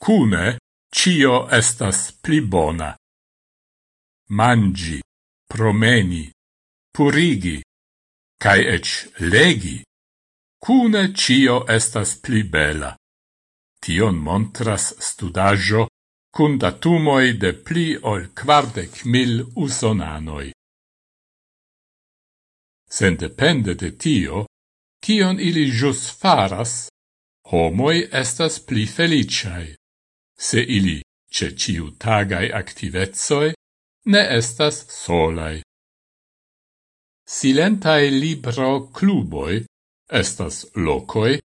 Cune cio estas pli bona. Mangi, promeni, purigi, cae ec legi. Cune cio estas pli bela. Tion montras studajo cun datumoi de pli ol quardec mil usonanoi. Sendepende de tio, kion ili jus faras, homoi estas pli feliciae se ili ce ciu tagai activezoi ne estas solai. Silentae libro cluboi estas locoi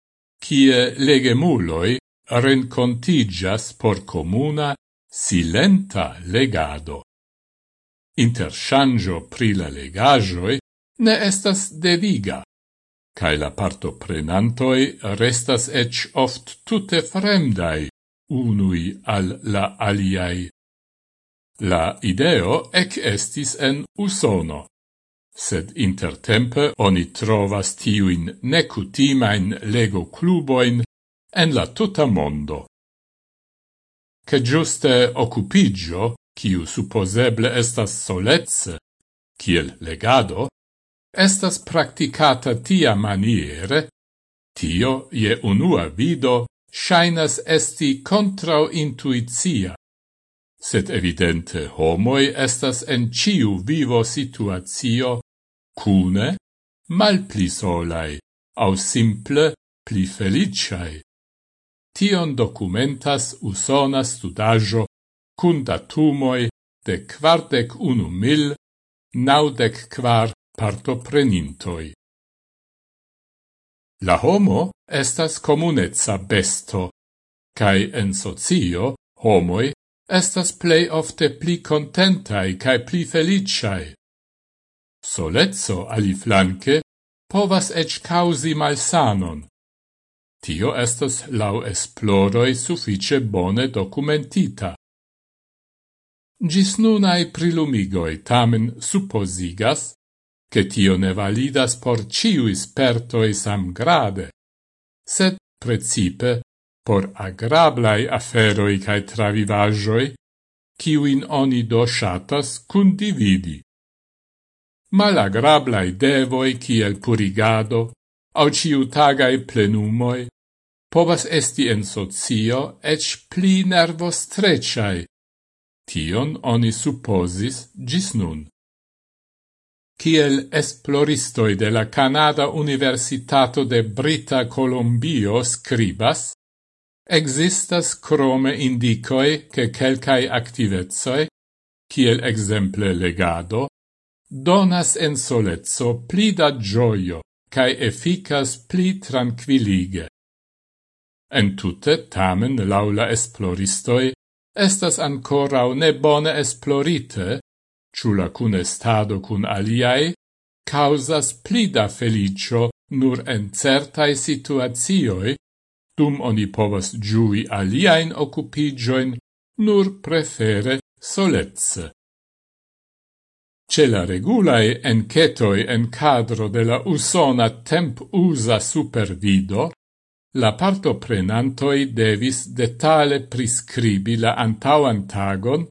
kie legemuloi rencontigias por comuna silenta legado. Intershangio pri la legajoi ne estas deviga, cae la partoprenantoi restas ec oft tute fremdai unui al la aliai. La ideo ec estis en Usono, sed intertempe oni trovas tiuin necutimain lego cluboin en la tuta mondo. Che giuste occupigio, quiu supposeble estas solezze, kiel legado, estas practicata tia maniere, tio je unua vido shainas esti contra intuizia. Sed evidente homoi estas en ciu vivo situazio cune mal pli solai, au simple pli feliciai. Tion documentas usona studajo cun datumoi de quardec unu mil naudec quar partoprenintoi. La homo estas comunezza besto, cae en socio homoi estas plei ofte pli contentai cae pli feliciae. Solezzo, aliflanque, povas ec causi malsanon. Tio estas lau esploroi suffice bone documentita. Gis nunai prilumigoi tamen supposigas che tio ne validas por ciu ispertoi sam samgrade, sed precipe por agrablai aferoi cae travivajoi, ciuin oni do shatas condividi. Malagrablai devoi ciel purigado, au ciutagai plenumoi, povas esti en socio ec pli nervostreciai. Tion oni supposis gis nun kiel esploristoi de la Canada Universitato de Brita Columbio scribas, existas crome indicoi che quelcae activezoi, kiel exemple legado, donas en solezzo pli da gioio, cae efficas pli tranquillige. En tutte, tamen, laula esploristoi, estas ancorau ne bone esplorite Ciù la cunestado cun aliae causas plida felicio nur en certae situazioi, dum oni povas giui aliaen occupigioin nur prefere solezze. Ce la regulae encetoi en cadro de la usona temp-usa supervido, la parto prenantoi devis detale prescribi la antauantagon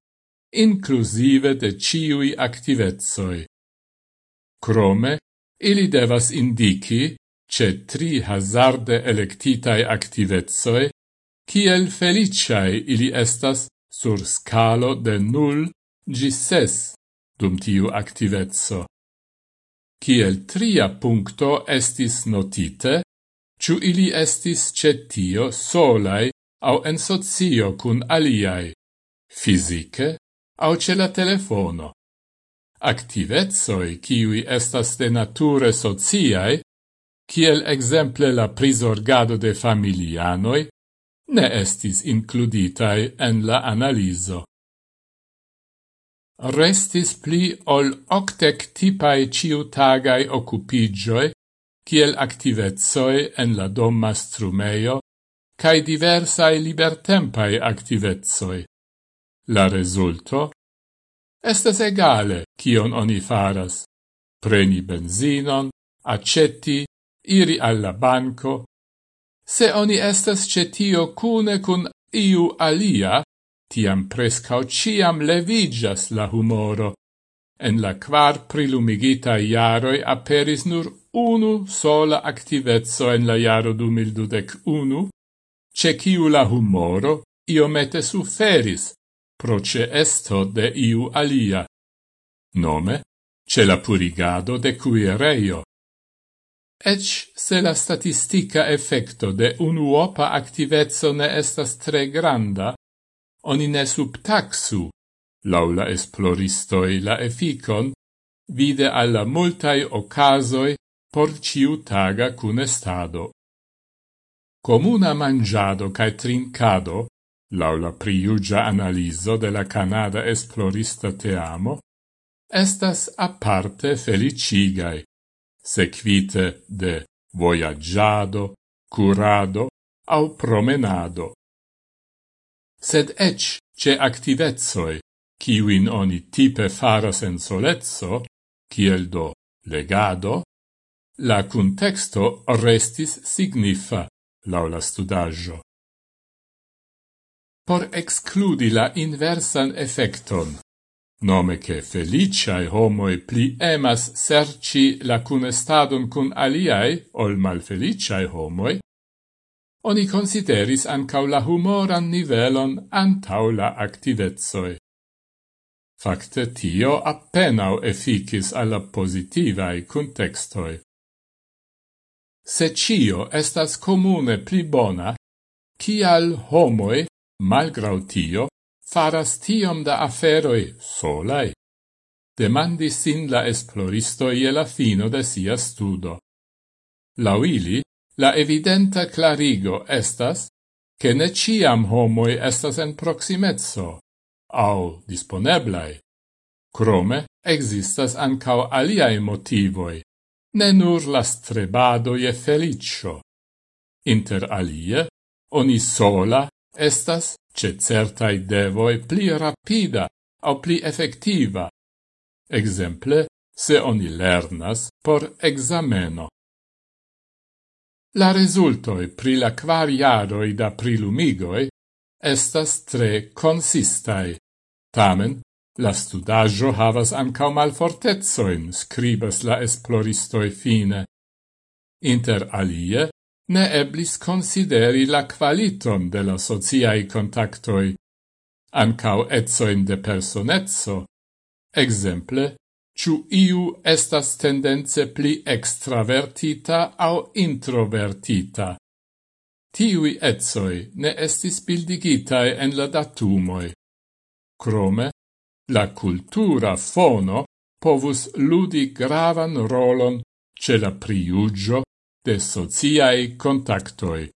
inclusive de ciui activezoi. Crome, ili devas indici, ce tri hazarde electitae activezoi, kiel feliciae ili estas sur scalo de null gis ses dum tiu activezzo. Kiel tria puncto estis notite, ciu ili estis cetio solai au en socio cun aliai, fisice au ce la telefono. Activezoi kiui estas de nature sociae, kiel exemple la prisorgado de familianoi, ne estis includitai en la analizo. Restis pli ol octec tipae ciutagai occupigioi, kiel activezoi en la doma strumeio, cae diversae libertempae activezoi. La resulto estes egale cion oni faras. Preni benzinon, accetti, iri alla banco. Se oni estes cetio cune cun iu alia, tiam prescau ciam levigas la humoro. En la quar prilumigita iaroi aperis nur unu sola activezzo en la iaro 2021, ce ciu la humoro iomete suferis, proce esto de iu alia, nome ce la purigado de cuireio. Ec se la statistica effecto de unuopa activezzo ne estas tre granda, oni ne subtaxu, laula esploristoi la efficon, vide alla multai ocasoi por ciu taga cun estado. Comuna mangiado cae trincado laula priugia analiso de la Canada esplorista teamo, estas aparte felicigai, sequite de voyagiado, curado au promenado. Sed ec ce activezoi, ciuin oni tipe faras en solezzo, kiel do legado, la contexto restis signifa, laula studaggio por excludi la inversan effecton, nome che feliciae homoi pli emas serci la cunestadon cun aliae ol malfeliciae homoi, oni consideris ancau la humoran nivelon antau la activezzoe. Fakte tio appenao efficis alla positivae contextoi. Se cio estas comune pli bona, kial homoi malgrau tio, faras tiom da aferoi solai. Demandis sin la esploristo ie la fino de sia studo. Lauili, la evidenta clarigo estas, che ne ciam homoi estas en proximezzo, au disponeblai. Crome, existas ancao aliae motivoi, ne nur la strebado e felicio. Inter alie, oni sola estas ce certai devoi pli rapida au pli effectiva. Exemple, se oni lernas por exameno. La resultoi pri la quariaroi da prilumigoi estas tre consistai. Tamen, la studaggio havas ancao malfortezoin, scribas la esploristoi fine. Inter alie, ne eblis consideri la qualiton de la sociai contactoi, ancau etsoin de personezzo. Exemple, ciu iu estas tendenze pli extravertita au introvertita. Tiui etzoi ne estis bildigitae en la datumoi. Crome, la cultura fono povus ludi gravan rolon ce la priugio, de sociae contactoi.